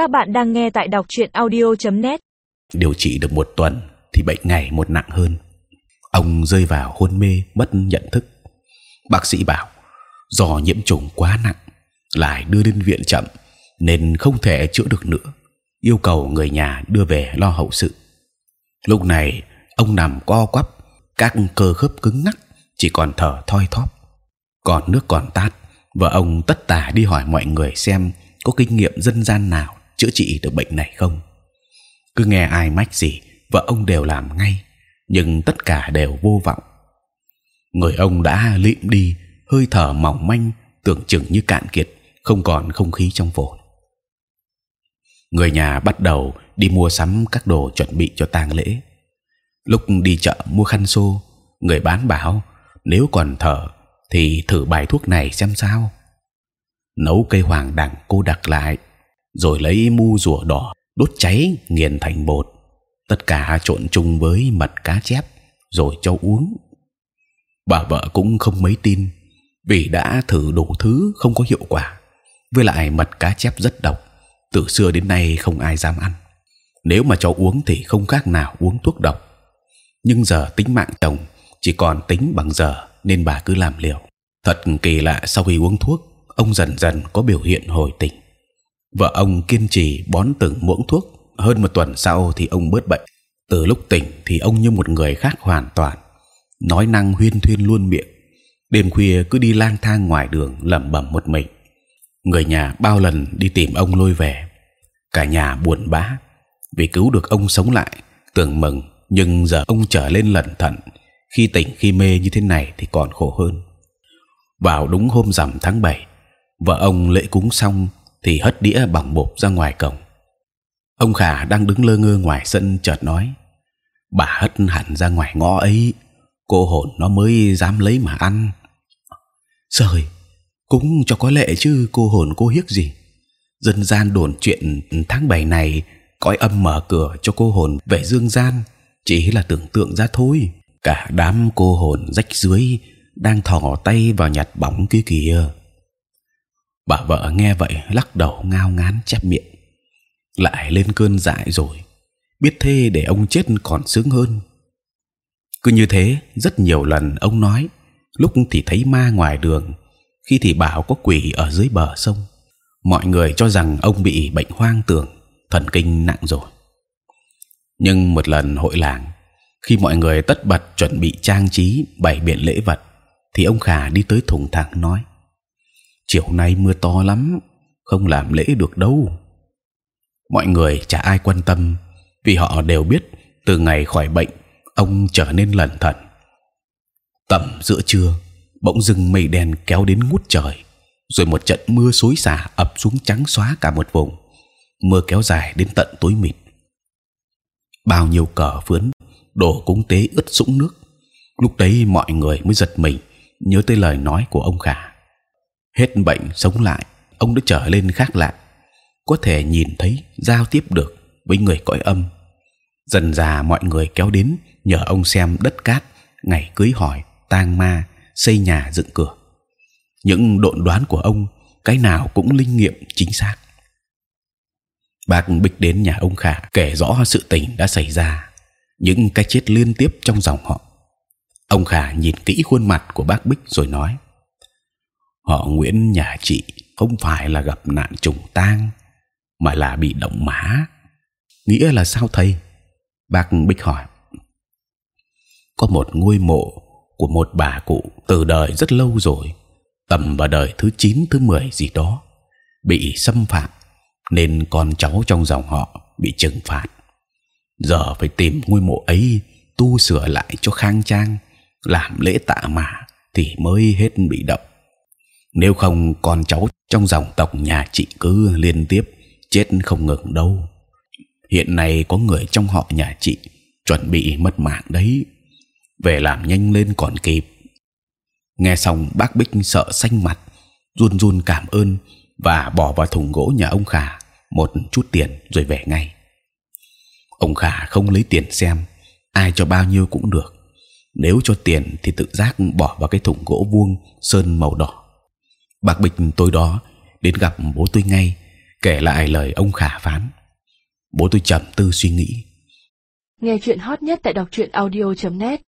Các bạn đang nghe tại đọc truyện audio.net. Điều trị được một tuần thì bệnh ngày một nặng hơn. Ông rơi vào hôn mê, mất nhận thức. Bác sĩ bảo do nhiễm trùng quá nặng, lại đưa đến viện chậm nên không thể chữa được nữa. Yêu cầu người nhà đưa về lo hậu sự. Lúc này ông nằm co quắp, các cơ khớp cứng ngắc, chỉ còn thở thoi thóp. Còn nước còn tát, vợ ông tất tả đi hỏi mọi người xem có kinh nghiệm dân gian nào chữa trị được bệnh này không. Cứ nghe ai mách gì, vợ ông đều làm ngay, nhưng tất cả đều vô vọng. Người ông đã lịm đi, hơi thở mỏng manh, tưởng chừng như cạn kiệt, không còn không khí trong phổi. Người nhà bắt đầu đi mua sắm các đồ chuẩn bị cho tang lễ. Lúc đi chợ mua khăn xô, người bán bảo nếu còn thở thì thử bài thuốc này xem sao. Nấu cây hoàng đằng cô đặc lại, rồi lấy mu rùa đỏ đốt cháy nghiền thành bột, tất cả trộn chung với mật cá chép rồi cho uống. Bà vợ cũng không mấy tin, vì đã thử đủ thứ không có hiệu quả. Với lại mật cá chép rất độc, từ xưa đến nay không ai dám ăn. Nếu mà cho uống thì không khác nào uống thuốc độc. Nhưng giờ tính mạng chồng chỉ còn tính bằng giờ nên bà cứ làm liều. Thật kỳ lạ sau khi uống thuốc, ông dần dần có biểu hiện hồi tỉnh. Vợ ông kiên trì bón từng muỗng thuốc. Hơn một tuần sau thì ông bớt bệnh. Từ lúc tỉnh thì ông như một người khác hoàn toàn, nói năng huyên thuyên luôn miệng. Đêm khuya cứ đi lang thang ngoài đường lẩm bẩm một mình. Người nhà bao lần đi tìm ông lôi về, cả nhà buồn bã vì cứu được ông sống lại, tưởng mừng. Nhưng giờ ông trở lên lẩn thận, khi tỉnh khi mê như thế này thì còn khổ hơn. Vào đúng hôm rằm tháng 7 vợ ông lễ cúng xong thì hất đĩa bằng bột ra ngoài cổng. Ông khả đang đứng lơ ngơ ngoài sân chợt nói: bà hất hẳn ra ngoài ngõ ấy, cô hồn nó mới dám lấy mà ăn. Trời, cũng cho có lệ chứ cô hồn cô hiếc gì? Dân gian đồn chuyện tháng 7 này cõi âm mở cửa cho cô hồn về dương gian chỉ là tưởng tượng ra thôi. Cả đám cô hồn rách dưới đang thò tay vào nhặt bóng kia kìa. Bà vợ nghe vậy lắc đầu ngao ngán chép miệng, lại lên cơn dại rồi. Biết thế để ông chết còn sướng hơn. Cứ như thế rất nhiều lần ông nói, lúc thì thấy ma ngoài đường, khi thì bảo có quỷ ở dưới bờ sông. Mọi người cho rằng ông bị bệnh hoang tưởng, thần kinh nặng rồi. Nhưng một lần hội làng, khi mọi người tất bật chuẩn bị trang trí bày biện lễ vật, thì ông khả đi tới thùng thẳng nói: chiều nay mưa to lắm, không làm lễ được đâu. Mọi người chả ai quan tâm, vì họ đều biết từ ngày khỏi bệnh, ông trở nên lẩn thận. Tầm giữa trưa, bỗng dưng mây đen kéo đến ngút trời, rồi một trận mưa xối xả ập xuống trắng xóa cả một vùng. Mưa kéo dài đến tận tối mịt. Bao nhiêu cờ phướn, đồ cúng tế ướt sũng nước. Lúc đấy mọi người mới giật mình, nhớ tới lời nói của ông khả hết bệnh sống lại, ông đã trở lên khác lạ. Có thể nhìn thấy, giao tiếp được với người cõi âm. Dần già mọi người kéo đến, nhờ ông xem đất cát, ngày cưới hỏi, tang ma, xây nhà dựng cửa. Những độn đoán của ông, cái nào cũng linh nghiệm chính xác. Bác bích đến nhà ông khả, kể rõ sự tình đã xảy ra, những cái chết liên tiếp trong dòng họ. Ông khả nhìn kỹ khuôn mặt của bác bích rồi nói họ Nguyễn nhà chị không phải là gặp nạn trùng tang, mà là bị động mã. Nghĩa là sao thầy? Bác bích hỏi. Có một ngôi mộ của một bà cụ từ đời rất lâu rồi, tầm vào đời thứ 9 thứ 10 gì đó, bị xâm phạm, nên con cháu trong dòng họ bị trừng phạt. Giờ phải tìm ngôi mộ ấy tu sửa lại cho khang trang, làm lễ tạ mà thì mới hết bị động nếu không, con cháu trong dòng tộc nhà chị cứ liên tiếp chết không ngừng đâu. Hiện nay có người trong họ nhà chị chuẩn bị mất mạng đấy. Về làm nhanh lên còn kịp. Nghe xong, bác bích sợ xanh mặt, run run cảm ơn và bỏ vào thùng gỗ nhà ông khả một chút tiền rồi về ngay. Ông khả không lấy tiền xem, ai cho bao nhiêu cũng được. Nếu cho tiền thì tự giác bỏ vào cái thùng gỗ vuông sơn màu đỏ bạc bịch tối đó, đến gặp bố tôi ngay, kể lại lời ông khả phán. Bố tôi trầm tư suy nghĩ. Nghe chuyện hot nhất tại đọc truyện audio.net